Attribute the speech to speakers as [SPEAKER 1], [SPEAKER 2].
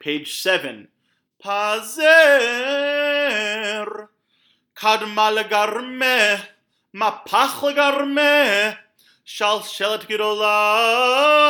[SPEAKER 1] page 7. Pazer kadmal garme mapach garme shalshelet gidolah